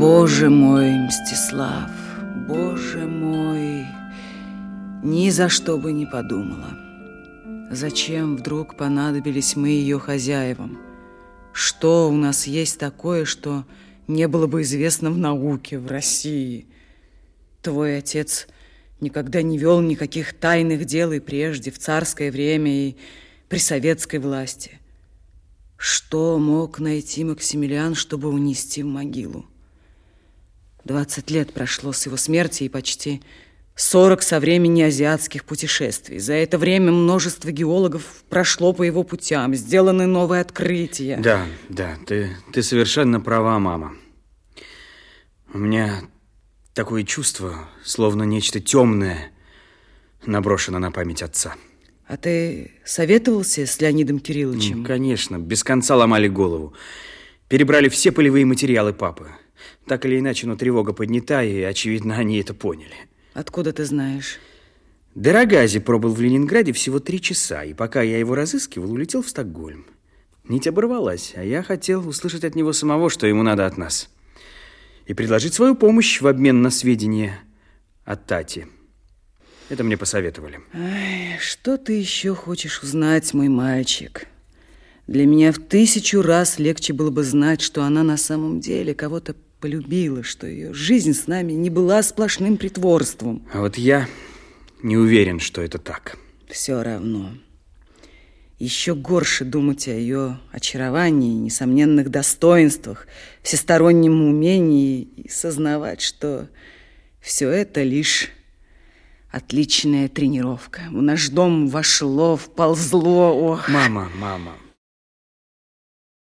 Боже мой, Мстислав, боже мой, ни за что бы не подумала. Зачем вдруг понадобились мы ее хозяевам? Что у нас есть такое, что не было бы известно в науке, в России? Твой отец никогда не вел никаких тайных дел и прежде, в царское время и при советской власти. Что мог найти Максимилиан, чтобы унести в могилу? Двадцать лет прошло с его смерти и почти сорок со времени азиатских путешествий. За это время множество геологов прошло по его путям, сделаны новые открытия. Да, да, ты, ты совершенно права, мама. У меня такое чувство, словно нечто темное наброшено на память отца. А ты советовался с Леонидом Кирилловичем? конечно, без конца ломали голову. Перебрали все полевые материалы папы. Так или иначе, но тревога поднята, и, очевидно, они это поняли. Откуда ты знаешь? Дорогази пробыл в Ленинграде всего три часа, и пока я его разыскивал, улетел в Стокгольм. Нить оборвалась, а я хотел услышать от него самого, что ему надо от нас. И предложить свою помощь в обмен на сведения о Тате. Это мне посоветовали. Ай, что ты еще хочешь узнать, мой мальчик? Для меня в тысячу раз легче было бы знать, что она на самом деле кого-то полюбила, что ее жизнь с нами не была сплошным притворством. А вот я не уверен, что это так. Все равно. Еще горше думать о ее очаровании, несомненных достоинствах, всестороннем умении и сознавать, что все это лишь Отличная тренировка. В наш дом вошло, вползло. Ох. Мама, мама,